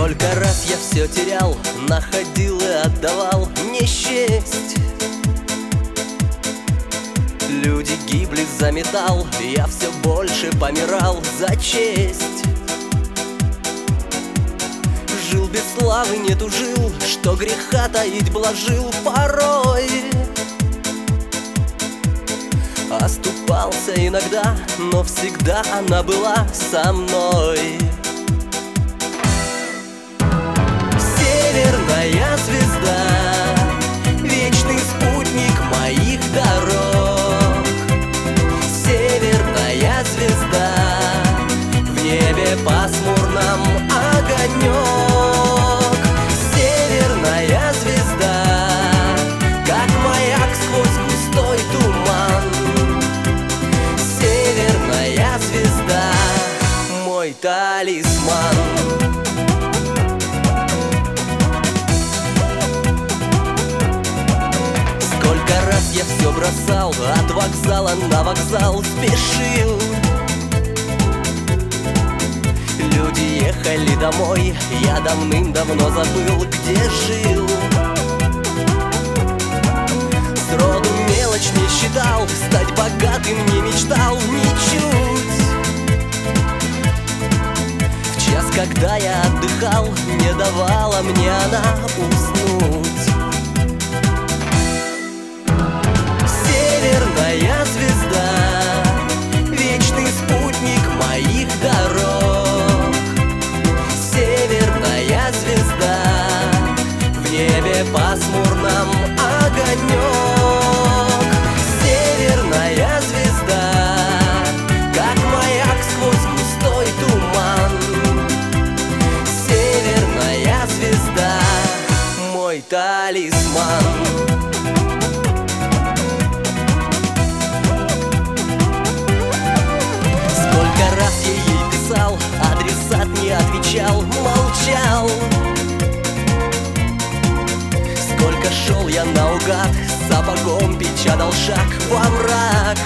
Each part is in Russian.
Сколько раз я все терял, находил и отдавал. Не счесть. Люди гибли за металл, я все больше помирал. За честь. Жил без славы, не тужил, что греха таить блажил. Порой Оступался иногда, но всегда она была со мной Северная звезда, вечный спутник моих дорог. Северная звезда, в небе пасмурном огонек. Северная звезда, как маяк сквозь густой туман. Северная звезда, мой талисман Раз я все бросал, от вокзала на вокзал спешил. Люди ехали домой, я давным-давно забыл, где жил. Сроду мелочь не считал, стать богатым не мечтал ничуть. В час, когда я отдыхал, не давала мне она уснуть мой талисман. Сколько раз я ей писал, адресат не отвечал, молчал Сколько шел я наугад, сапогом печатал шаг во мрак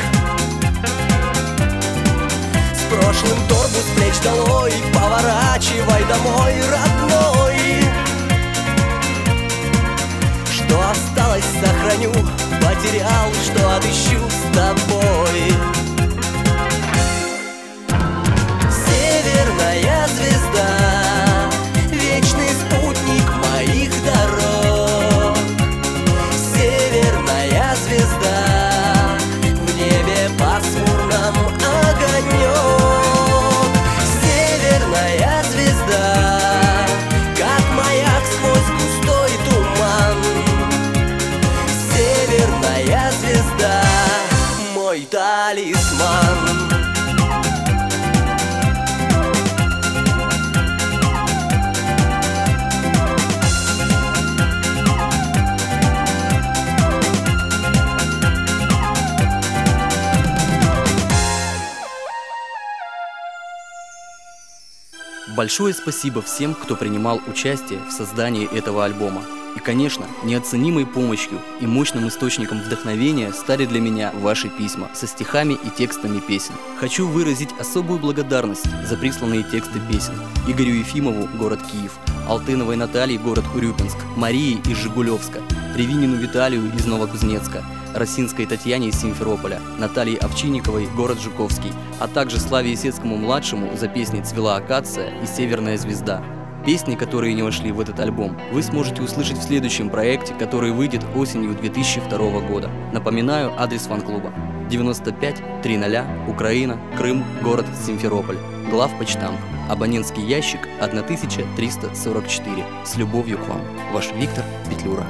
С прошлым торбу с плеч долой, поворачивай домой, родной потерял, что отыщу с тобой мой талисман. Большое спасибо всем, кто принимал участие в создании этого альбома. И, конечно, неоценимой помощью и мощным источником вдохновения стали для меня ваши письма со стихами и текстами песен. Хочу выразить особую благодарность за присланные тексты песен Игорю Ефимову, город Киев, Алтыновой Наталье, город Урюпинск, Марии из Жигулевска, Ревинину Виталию из Новокузнецка, Росинской Татьяне из Симферополя, Наталье Овчинниковой, город Жуковский, а также Славе Есецкому-младшему за песни «Цвела акация» и «Северная звезда». Песни, которые не вошли в этот альбом, вы сможете услышать в следующем проекте, который выйдет осенью 2002 года. Напоминаю адрес фан-клуба. 95 30 Украина, Крым, город Симферополь. Главпочтамп. Абонентский ящик 1344. С любовью к вам. Ваш Виктор Петлюра.